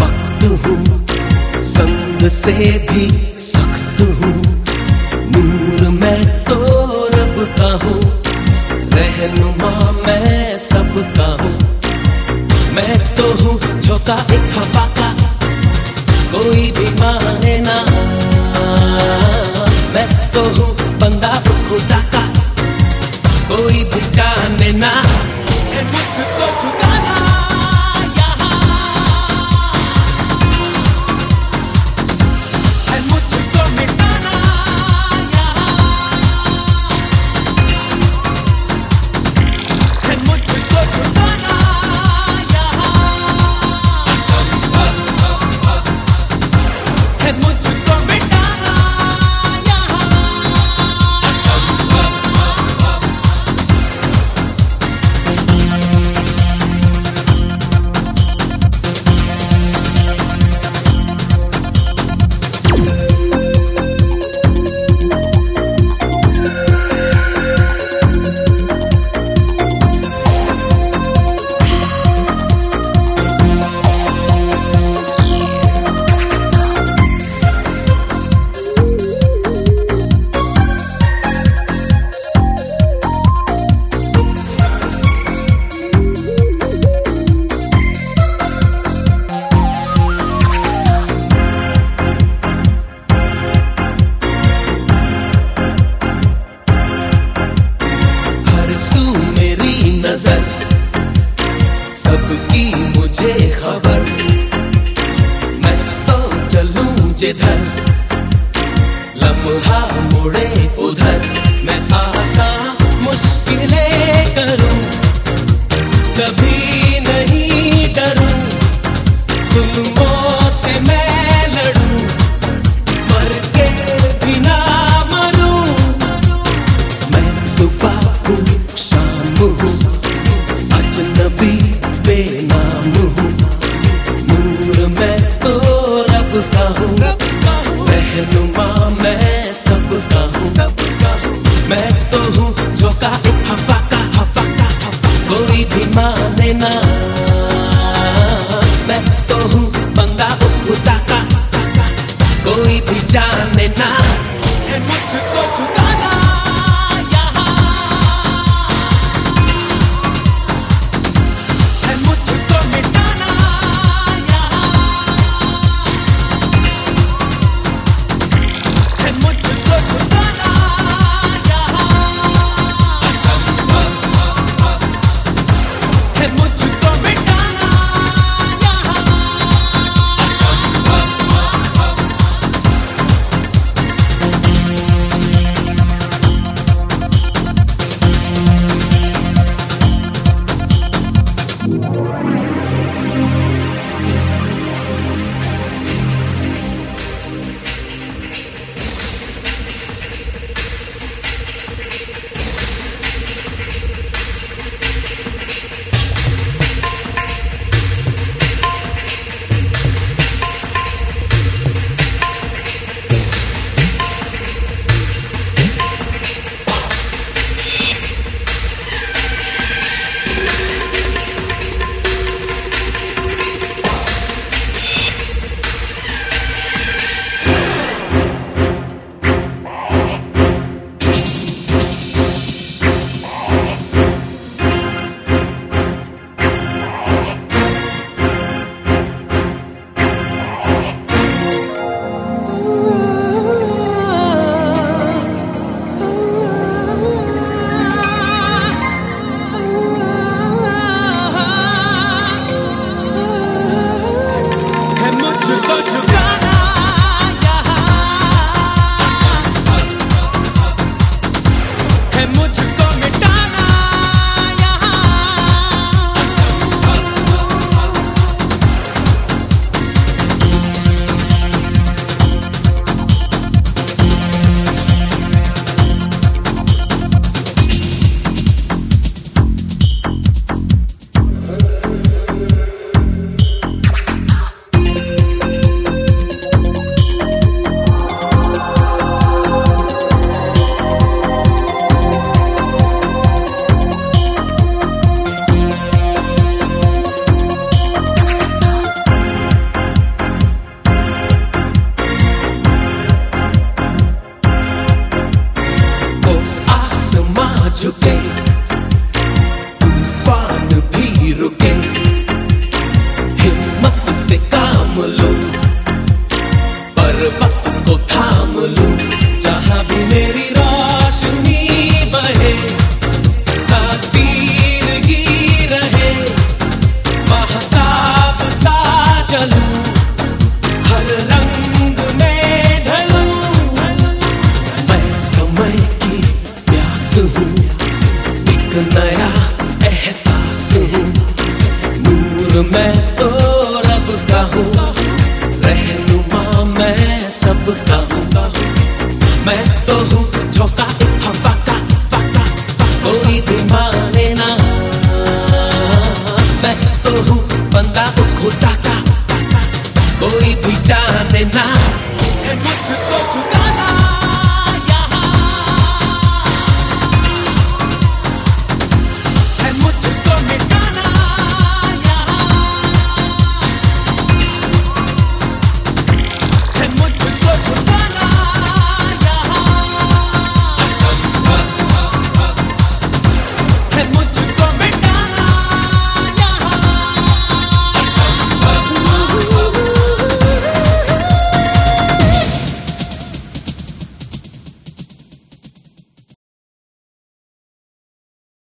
वक्त हूँ संग से भी रहनुमा, मैं सबका हूँ। सबका मैं तो हूँ झोंका हवा का हवा का, हवा। कोई भी माने ना। मैं तो हूँ बंदा उस खुदा का। कोई भी जाने ना। है मुझको छुटाना। मैं तो रब का हूँ, रहनुमा मैं सबका हूँ। मैं तो हूँ झोंका, हवा का फाका कोई भी ना। मैं तो हूँ बंदा उस खुदा का कोई भी जाने ना। मुझको झुकाना